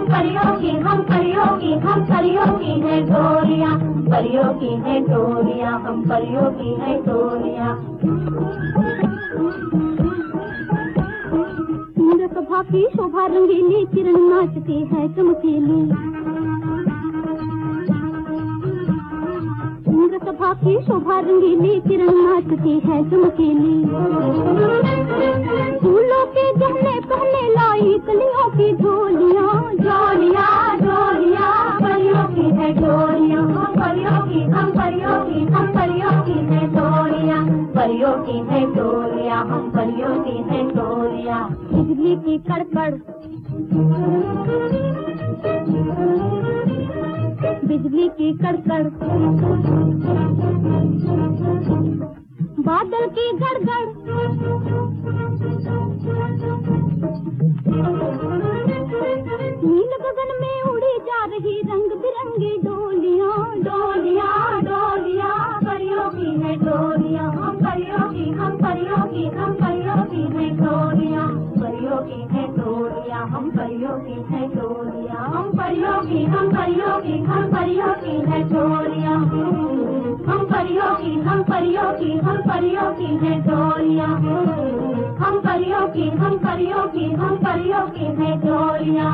हम परियों की हम परियों की हम परियों की है डोलियाँ परियों की है डोलियाँ हम परियों की है इंद्र सभा की शोभा रंगीली किरण नाचती है चमकीली. इंद्र सभा की शोभा रंगीली किरण नाचती है चमकीली. फूलों के गहने पहने लाई कलियों की झोलियाँ की हम परियों की है झोलियाँ परियों की है डोलियाँ हम परियों की है डोलियाँ बिजली की कड़कड़ बिजली की कड़कड़ बादल की गड़गड़ परियों की है डोरिया हम परियों की है डोरिया हम परियों की हम परियों की हम परियों की है डोरिया हम परियों की हम परियों की हम परियों की है डोरिया हम परियों की हम परियों की हम परियों की है डोलियाँ